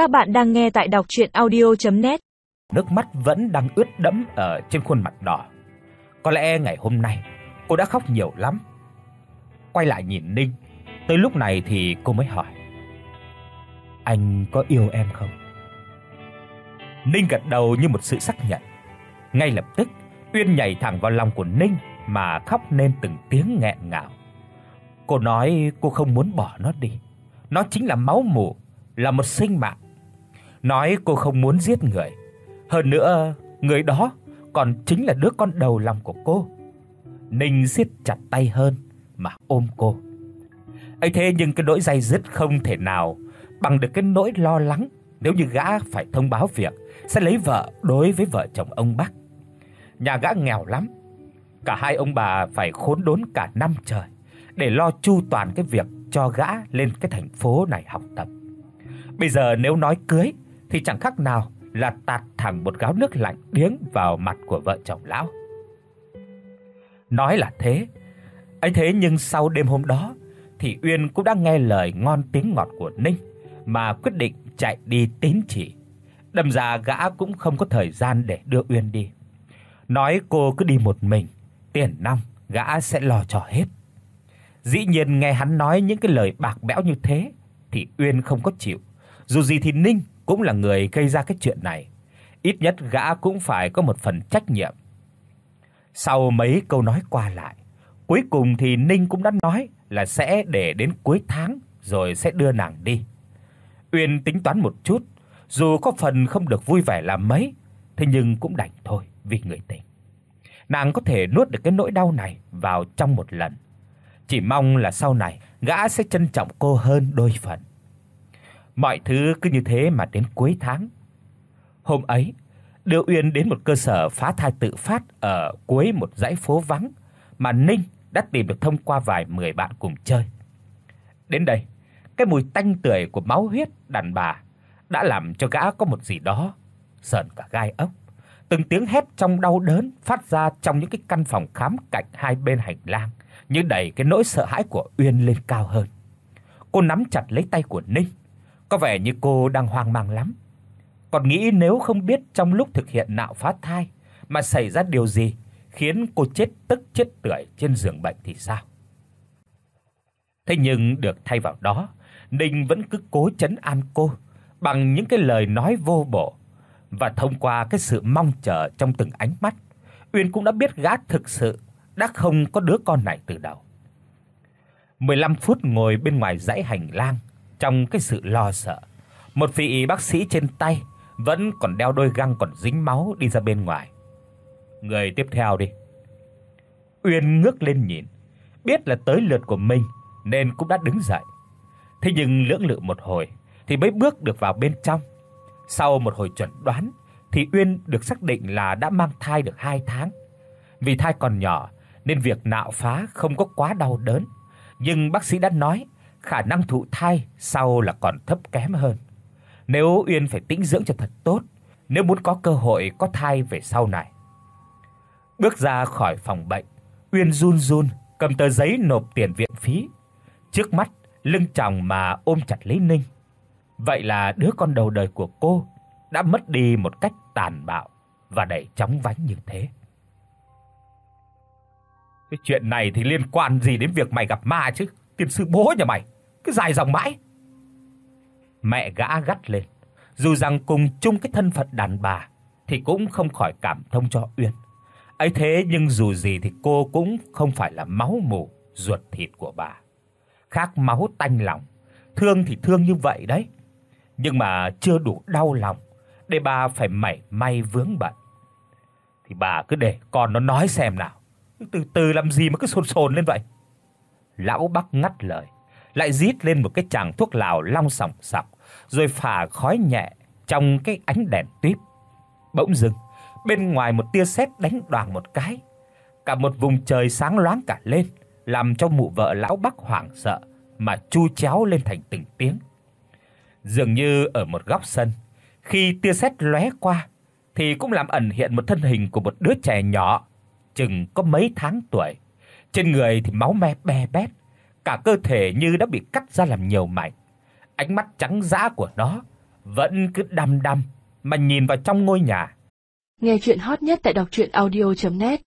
Các bạn đang nghe tại đọc audio net Nước mắt vẫn đang ướt đẫm ở trên khuôn mặt đỏ. Có lẽ ngày hôm nay cô đã khóc nhiều lắm. Quay lại nhìn Ninh, tới lúc này thì cô mới hỏi: "Anh có yêu em không?" Ninh gật đầu như một sự xác nhận. Ngay lập tức, Uyên nhảy thẳng vào lòng của Ninh mà khóc nên từng tiếng nghẹn ngào. Cô nói cô không muốn bỏ nó đi. Nó chính là máu mủ, là một sinh mạng. Nói cô không muốn giết người. Hơn nữa, người đó còn chính là đứa con đầu lòng của cô. Ninh siết chặt tay hơn mà ôm cô. Ấy thế nhưng cái nỗi dây dứt không thể nào bằng được cái nỗi lo lắng nếu như gã phải thông báo việc sẽ lấy vợ đối với vợ chồng ông Bắc. Nhà gã nghèo lắm, cả hai ông bà phải khốn đốn cả năm trời để lo chu toàn cái việc cho gã lên cái thành phố này học tập. Bây giờ nếu nói cưới thì chẳng khác nào là tạt thẳng một gáo nước lạnh điếng vào mặt của vợ chồng lão. Nói là thế, ấy thế nhưng sau đêm hôm đó thì Uyên cũng đã nghe lời ngon tiếng ngọt của Ninh mà quyết định chạy đi tín chỉ. Đâm ra gã cũng không có thời gian để đưa Uyên đi. Nói cô cứ đi một mình, tiền nong gã sẽ lo cho hết. Dĩ nhiên nghe hắn nói những cái lời bạc bẽo như thế thì Uyên không có chịu. Dù gì thì Ninh cũng là người gây ra cái chuyện này, ít nhất gã cũng phải có một phần trách nhiệm. Sau mấy câu nói qua lại, cuối cùng thì Ninh cũng đã nói là sẽ để đến cuối tháng rồi sẽ đưa nàng đi. Uyên tính toán một chút, dù có phần không được vui vẻ là mấy, thế nhưng cũng đành thôi vì người tình. Nàng có thể nuốt được cái nỗi đau này vào trong một lần. Chỉ mong là sau này gã sẽ trân trọng cô hơn đôi phần. Mọi thứ cứ như thế mà đến cuối tháng. Hôm ấy, Đưa Uyên đến một cơ sở phá thai tự phát ở cuối một dãy phố vắng mà Ninh đã tìm được thông qua vài mười bạn cùng chơi. Đến đây, cái mùi tanh tưởi của máu huyết đàn bà đã làm cho gã có một gì đó sờn cả gai ốc. Từng tiếng hét trong đau đớn phát ra trong những cái căn phòng khám cạnh hai bên hành lang, như đẩy cái nỗi sợ hãi của Uyên lên cao hơn. Cô nắm chặt lấy tay của Ninh, có vẻ như cô đang hoang mang lắm. Còn nghĩ nếu không biết trong lúc thực hiện nạo phá thai mà xảy ra điều gì khiến cô chết tức chết tưởi trên giường bệnh thì sao? Thế nhưng được thay vào đó, Ninh vẫn cứ cố trấn an cô bằng những cái lời nói vô bổ và thông qua cái sự mong chờ trong từng ánh mắt, Uyên cũng đã biết gã thực sự đã không có đứa con này từ đầu. 15 phút ngồi bên ngoài dãy hành lang trong cái sự lo sợ, một vị bác sĩ trên tay vẫn còn đeo đôi găng còn dính máu đi ra bên ngoài. Người tiếp theo đi. Uyên ngước lên nhìn, biết là tới lượt của mình nên cũng đã đứng dậy. Thế nhưng lưỡng lự một hồi thì mới bước được vào bên trong. Sau một hồi chuẩn đoán thì Uyên được xác định là đã mang thai được 2 tháng. Vì thai còn nhỏ nên việc nạo phá không có quá đau đớn, nhưng bác sĩ đã nói khả năng thụ thai sau là còn thấp kém hơn. Nếu Uyên phải tĩnh dưỡng cho thật tốt, nếu muốn có cơ hội có thai về sau này. Bước ra khỏi phòng bệnh, Uyên run run cầm tờ giấy nộp tiền viện phí. Trước mắt, lưng chồng mà ôm chặt lấy Ninh. Vậy là đứa con đầu đời của cô đã mất đi một cách tàn bạo và đầy chóng vánh như thế. Cái chuyện này thì liên quan gì đến việc mày gặp ma chứ? Tiên sư bố nhà mày, cứ dài dòng mãi. Mẹ gã gắt lên, dù rằng cùng chung cái thân phận đàn bà thì cũng không khỏi cảm thông cho Uyên. Ấy thế nhưng dù gì thì cô cũng không phải là máu mủ ruột thịt của bà. Khác máu tanh lòng, thương thì thương như vậy đấy, nhưng mà chưa đủ đau lòng để bà phải mảy may vướng bận. Thì bà cứ để con nó nói xem nào. Từ từ làm gì mà cứ sồn sồn lên vậy? Lão Bắc ngắt lời, lại rít lên một cái chàng thuốc lào long sòng sọc, rồi phả khói nhẹ trong cái ánh đèn tuyếp. Bỗng dưng, bên ngoài một tia sét đánh đoàng một cái, cả một vùng trời sáng loáng cả lên, làm cho mụ vợ lão Bắc hoảng sợ mà chu chéo lên thành từng tiếng. Dường như ở một góc sân, khi tia sét lóe qua thì cũng làm ẩn hiện một thân hình của một đứa trẻ nhỏ, chừng có mấy tháng tuổi. Trên người thì máu me be bét, cả cơ thể như đã bị cắt ra làm nhiều mảnh. Ánh mắt trắng dã của nó vẫn cứ đăm đăm mà nhìn vào trong ngôi nhà. Nghe truyện hot nhất tại doctruyenaudio.net